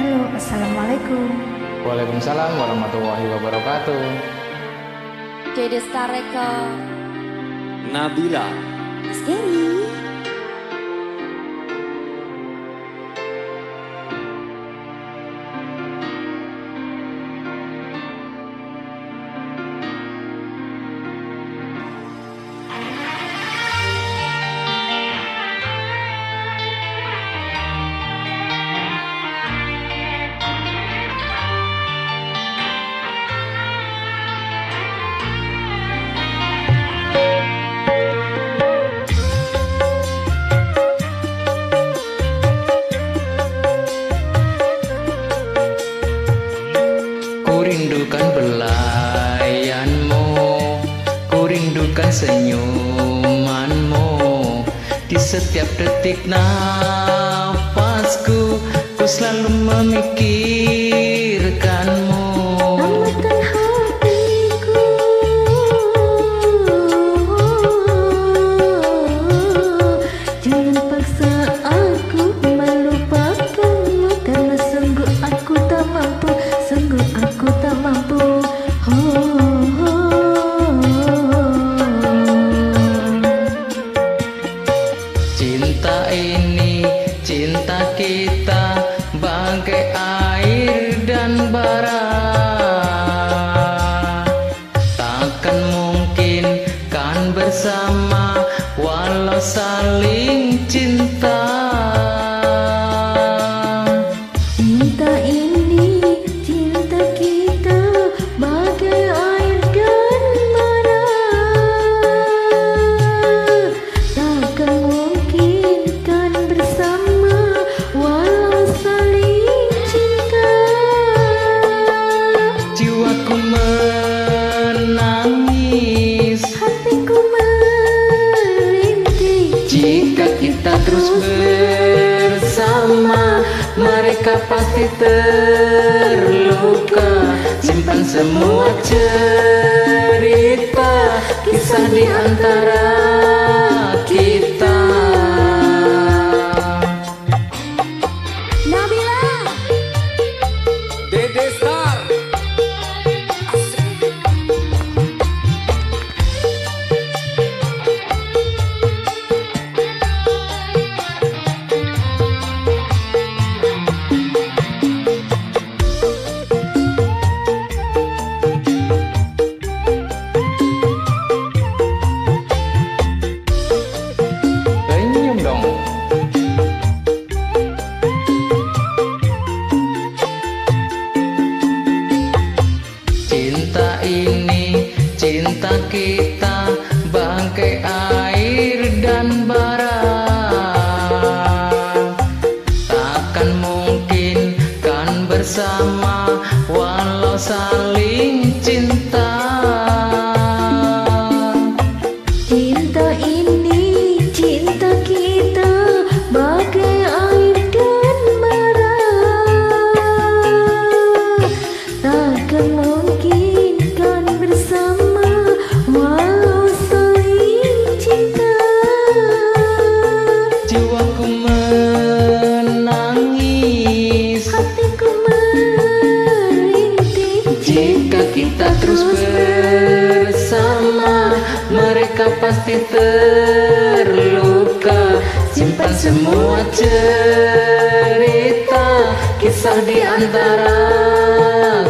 Halo, Assalamualaikum. Waalaikumsalam warahmatullahi wabarakatuh. Dede Stareka Nabila Ku rindukan belayanmu Ku rindukan senyumanmu. Di setiap detik nafasku Ku selalu memikirkanmu Cinta ini, cinta kita menangis. Hatiku merintih. Jika kita terus bersama Mereka pasti terluka. Simpan semua cerita Kisah di antara ini, cinta kita Bagai air dan bara. Takkan mungkin kan bersama Walau saling cinta. Cinta ini, cinta kita bagai air dan bara. Takkan mungkin Jiwaku menangis. Hatiku merintih Jika kita terus bersama Mereka pasti terluka. Simpan semua cerita Kisah di antara